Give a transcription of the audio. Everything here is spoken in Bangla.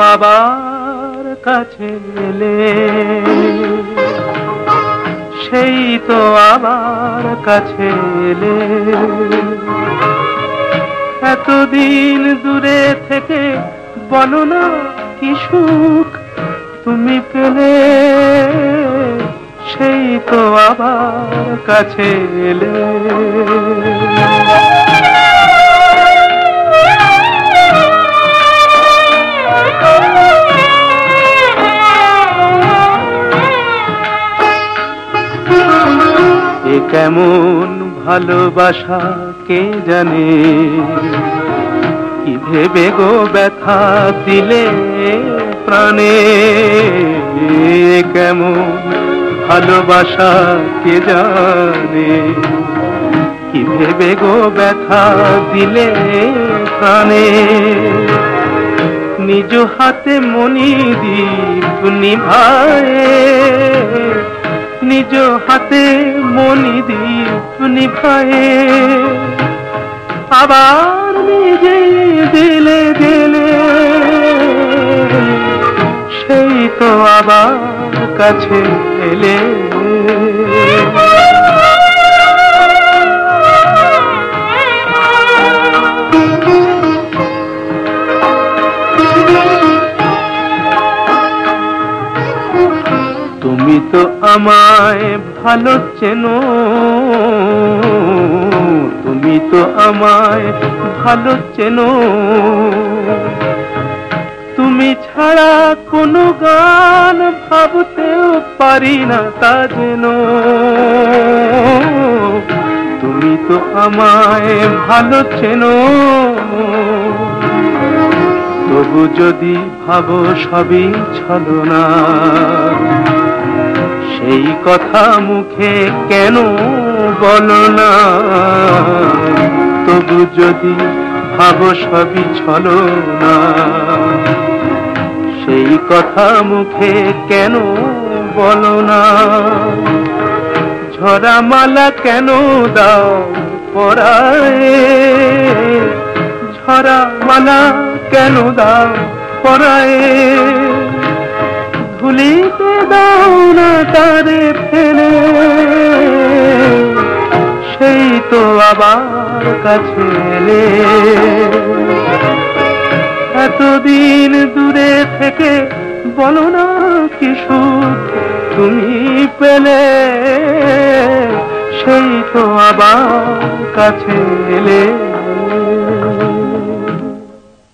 আবার কাছে এলে। সেই তো আবার কাছে এলে। এতদিন দূরে থেকে বলো না কি সুখ তুমি পেলে। সেই তো আবার কাছে এলে। কেমন ভালোবাসা কে জানে? কি ভেবে গো ব্যথা দিলে প্রাণে? কেমন ভালোবাসা কে জানে? কি ভেবে গো ব্যথা দিলে প্রাণে? নিজ হাতে মনি দীপ নিভায়ে নিজ হাতে নিভায়ে আবার নিজে দিলে দিলে। সেই তো আবার কাছে এলে। তুমি তো আমায় ভালো চেনো। তুমি তো আমায় ভালো চেনো। তুমি ছাড়া কোনো গান ভাবতেও পারি না তা যেন। তুমি তো আমায় ভালো চেনো। তবু যদি ভাবো সবই ছলো সেই কথা মুখে কেন বলো না? তবু যদি ভাবো সবই ছলো না। সেই কথা মুখে কেন বলো না? ঝরা মালা কেন দাও পরায়? ঝরা মালা কেন দাও পরায়? ভুলিতে দাও না তারে ফেলে, সেই তো আবার কাছে এলে। এতদিন দূরে থেকে বলো না কি সুখ তুমি পেলে, সেই তো আবার কাছে এলে।